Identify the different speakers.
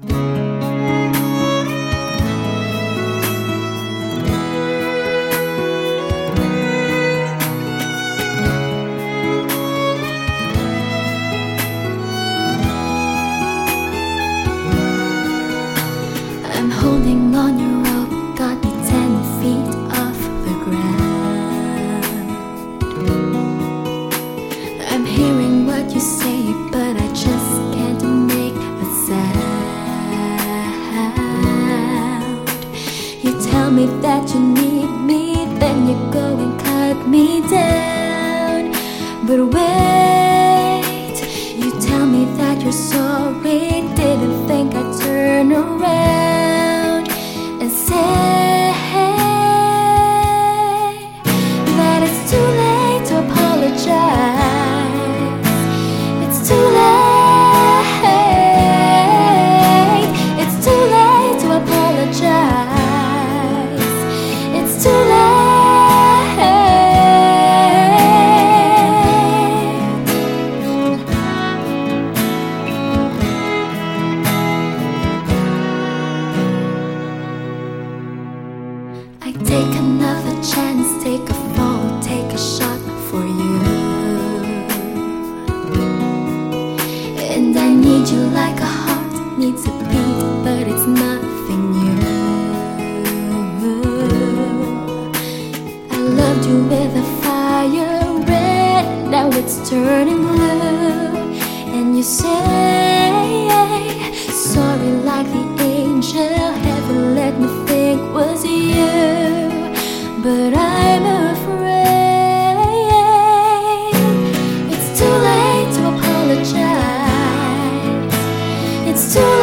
Speaker 1: I'm me that you need me, then you go and cut me down. But wait, And I need you like a heart needs a beat, but it's nothing new. I loved you with a fire red, now it's turning blue. And you say, sorry like the it's too